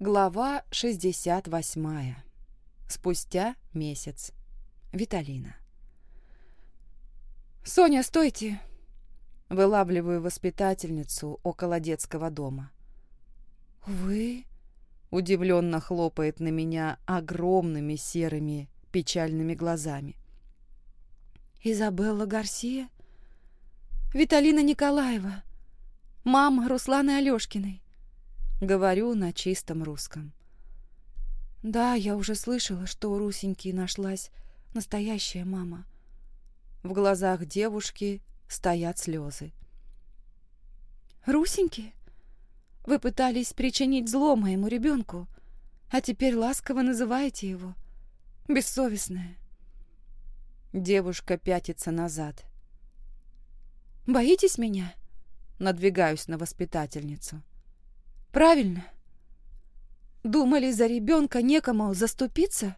Глава 68. Спустя месяц. Виталина. «Соня, стойте!» Вылавливаю воспитательницу около детского дома. «Вы?» Удивленно хлопает на меня огромными серыми печальными глазами. «Изабелла Гарсия?» «Виталина Николаева, мама Русланы Алешкиной. Говорю на чистом русском. Да, я уже слышала, что у Русеньки нашлась настоящая мама. В глазах девушки стоят слезы. «Русеньки? Вы пытались причинить зло моему ребенку, а теперь ласково называете его. Бессовестная». Девушка пятится назад. «Боитесь меня?» Надвигаюсь на воспитательницу. Правильно. Думали, за ребенка некому заступиться?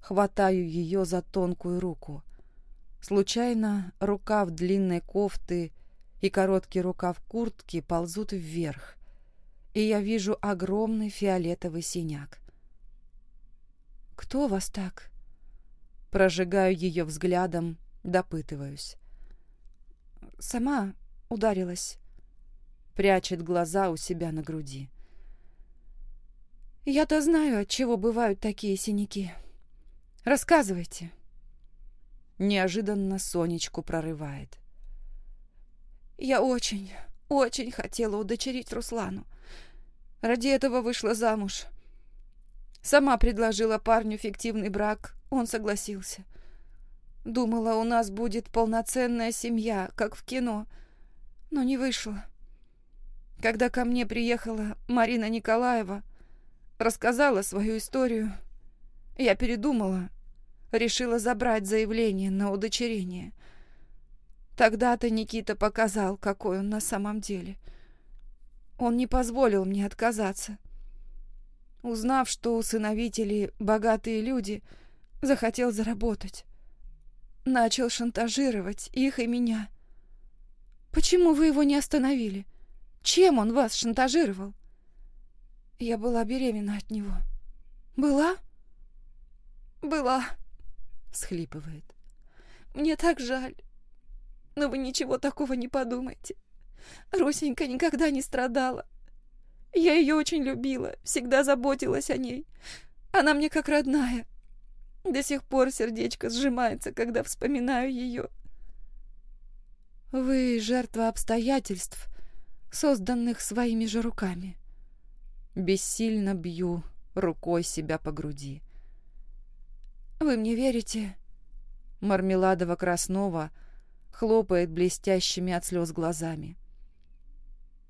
Хватаю ее за тонкую руку. Случайно рукав длинной кофты и короткий рукав куртки ползут вверх, и я вижу огромный фиолетовый синяк. «Кто вас так?» Прожигаю ее взглядом, допытываюсь. «Сама ударилась прячет глаза у себя на груди. «Я-то знаю, от чего бывают такие синяки. Рассказывайте». Неожиданно Сонечку прорывает. «Я очень, очень хотела удочерить Руслану. Ради этого вышла замуж. Сама предложила парню фиктивный брак, он согласился. Думала, у нас будет полноценная семья, как в кино, но не вышло. Когда ко мне приехала Марина Николаева, рассказала свою историю, я передумала, решила забрать заявление на удочерение. Тогда-то Никита показал, какой он на самом деле. Он не позволил мне отказаться. Узнав, что усыновители богатые люди, захотел заработать. Начал шантажировать их и меня. Почему вы его не остановили? Чем он вас шантажировал? Я была беременна от него. Была? Была, схлипывает. Мне так жаль. Но вы ничего такого не подумайте. Русенька никогда не страдала. Я ее очень любила, всегда заботилась о ней. Она мне как родная. До сих пор сердечко сжимается, когда вспоминаю ее. Вы жертва обстоятельств, созданных своими же руками. Бессильно бью рукой себя по груди. «Вы мне верите?» Мармеладово-Краснова хлопает блестящими от слез глазами.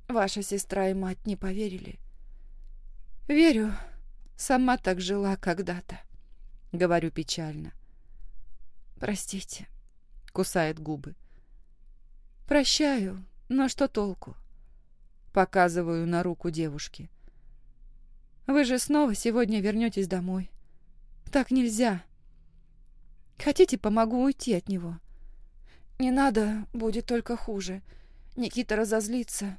«Ваша сестра и мать не поверили?» «Верю. Сама так жила когда-то», — говорю печально. «Простите», — кусает губы. «Прощаю, но что толку? Показываю на руку девушки. Вы же снова сегодня вернетесь домой. Так нельзя. Хотите, помогу уйти от него? Не надо, будет только хуже. Никита разозлится.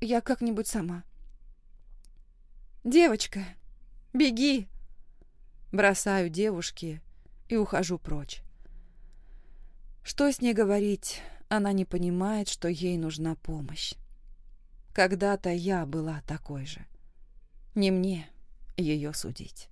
Я как-нибудь сама. Девочка, беги! Бросаю девушке и ухожу прочь. Что с ней говорить? Она не понимает, что ей нужна помощь. Когда-то я была такой же. Не мне ее судить.